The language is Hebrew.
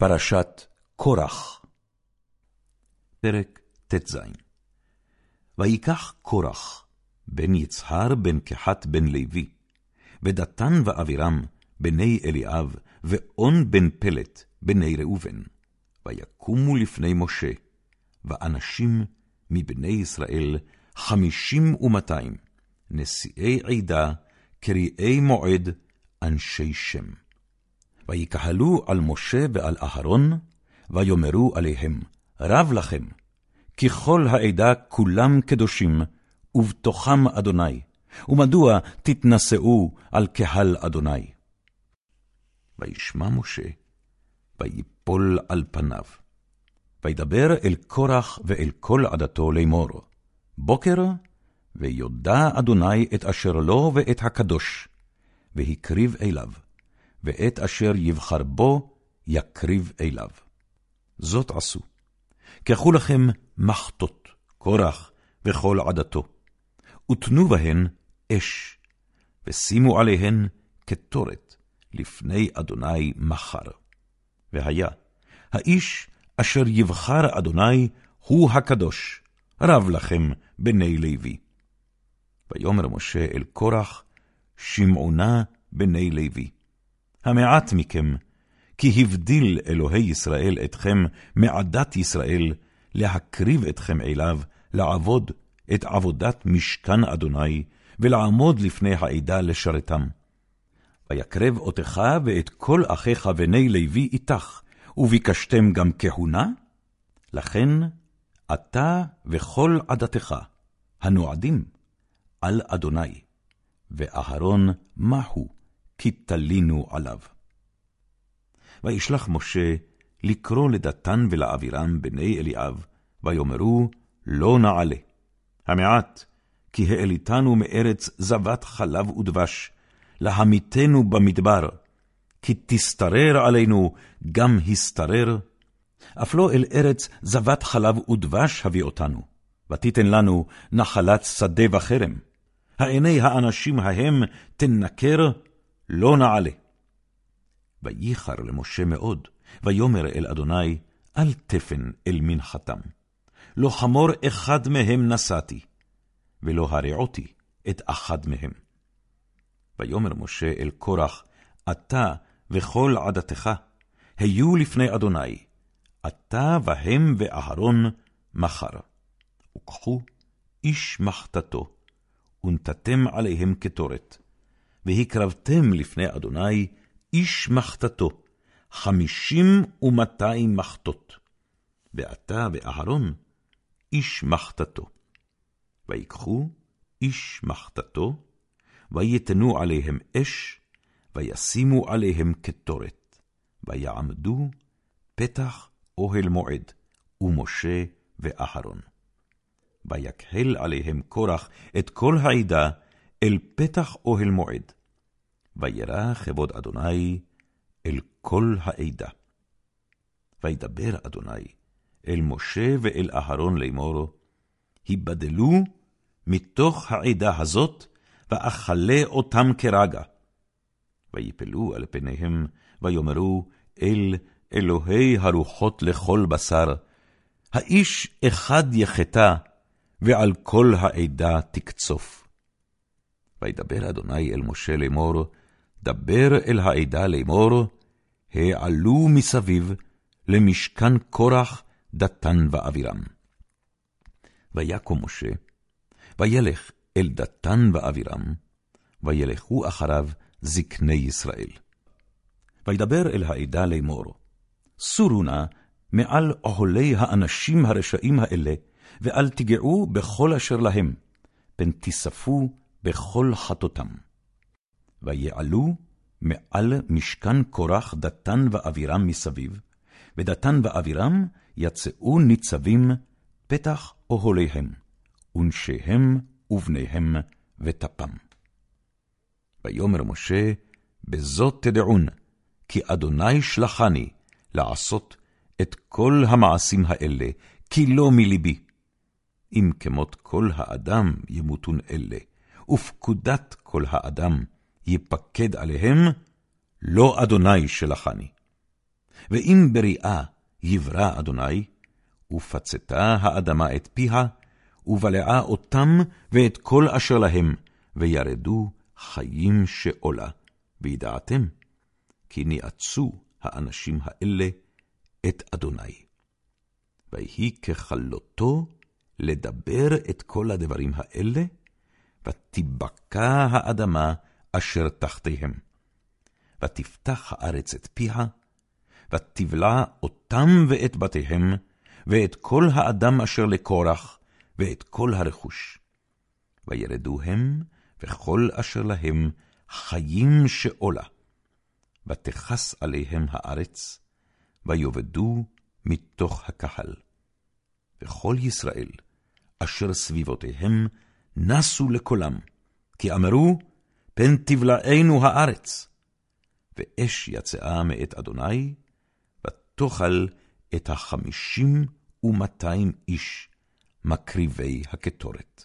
פרשת קורח, פרק ט"ז ויקח קורח, בן יצהר בן קחת בן לוי, ודתן ואבירם, בני אליאב, ואון בן פלט, בני ראובן, ויקומו לפני משה, ואנשים מבני ישראל חמישים ומאתיים, נשיאי עדה, קריאי מועד, אנשי שם. ויקהלו על משה ועל אהרון, ויאמרו עליהם, רב לכם, כי כל העדה כולם קדושים, ובתוכם אדוני, ומדוע תתנשאו על קהל אדוני? וישמע משה, ויפול על פניו. וידבר אל קורח ואל כל עדתו לאמור, בוקר, ויודע אדוני את אשר לו ואת הקדוש, והקריב אליו. ואת אשר יבחר בו יקריב אליו. זאת עשו. קחו לכם מחטות, קורח וכל עדתו, ותנו בהן אש, ושימו עליהן קטורת לפני אדוני מחר. והיה, האיש אשר יבחר אדוני הוא הקדוש, רב לכם בני לוי. ויאמר משה אל קורח, שמעונה בני לוי. המעט מכם, כי הבדיל אלוהי ישראל אתכם מעדת ישראל, להקריב אתכם אליו, לעבוד את עבודת משכן אדוני, ולעמוד לפני העדה לשרתם. ויקרב אותך ואת כל אחיך בני לוי איתך, וביקשתם גם כהונה? לכן, אתה וכל עדתך, הנועדים, על אדוני, ואהרון מהו? כי תלינו עליו. וישלח משה לקרוא לדתן ולאבירם בני אליאב, ויאמרו, לא נעלה. המעט, כי העליתנו מארץ זבת חלב ודבש, להמיתנו במדבר, כי תשתרר עלינו גם השתרר, אף לא אל ארץ זבת חלב ודבש הביא אותנו, ותיתן לנו נחלת שדה וחרם. העיני האנשים ההם תנקר, לא נעלה. וייחר למשה מאוד, ויאמר אל אדוני, אל תפן אל מנחתם. לא חמור אחד מהם נשאתי, ולא הרעותי את אחד מהם. ויאמר משה אל קורח, אתה וכל עדתך, היו לפני אדוני, אתה והם ואהרון מחר. וקחו איש מחתתו, ונתתם עליהם קטורת. והקרבתם לפני אדוני איש מחתתו, חמישים ומאתיים מחתות, ואתה ואהרון איש מחתתו. ויקחו איש מחתתו, ויתנו עליהם אש, וישימו עליהם קטורת, ויעמדו פתח אוהל מועד, ומשה ואהרון. ויקהל עליהם קורח את כל העדה, אל פתח אוהל מועד, וירא כבוד אדוני אל כל העדה. וידבר אדוני אל משה ואל אהרון לאמור, היבדלו מתוך העדה הזאת, ואכלה אותם כרגע. ויפלו על פניהם, ויאמרו אל אלוהי הרוחות לכל בשר, האיש אחד יחטא, ועל כל העדה תקצוף. וידבר אדוני אל משה לאמור, דבר אל העדה לאמור, העלו מסביב למשכן קורח, דתן ואבירם. ויקום משה, וילך אל דתן ואבירם, וילכו אחריו זקני ישראל. וידבר אל העדה לאמור, סורו נא מעל אוהלי האנשים הרשעים האלה, ואל תיגעו בכל אשר להם, פן תיספו בכל חטאותם. ויעלו מעל משכן קורח דתן ואבירם מסביב, ודתן ואבירם יצאו ניצבים פתח אוהליהם, ונשיהם ובניהם וטפם. ויאמר משה, בזאת תדעון, כי אדוני שלחני לעשות את כל המעשים האלה, כי לא מלבי. אם כמות כל האדם ימותון אלה, ופקודת כל האדם יפקד עליהם, לא אדוני שלחני. ואם בריאה יברא אדוני, ופצתה האדמה את פיה, ובלעה אותם ואת כל אשר להם, וירדו חיים שאולה. וידעתם, כי ניאצו האנשים האלה את אדוני. ויהי ככלותו לדבר את כל הדברים האלה, ותיבקע האדמה אשר תחתיהם. ותפתח הארץ את פיה, ותבלע אותם ואת בתיהם, ואת כל האדם אשר לקורח, ואת כל הרכוש. וירדו הם, וכל אשר להם, חיים שאולה. ותכס עליהם הארץ, ויאבדו מתוך הקהל. וכל ישראל, אשר סביבותיהם, נסו לקולם, כי אמרו, פן תבלענו הארץ. ואש יצאה מאת אדוני, ותאכל את החמישים ומאתיים איש, מקריבי הקטורת.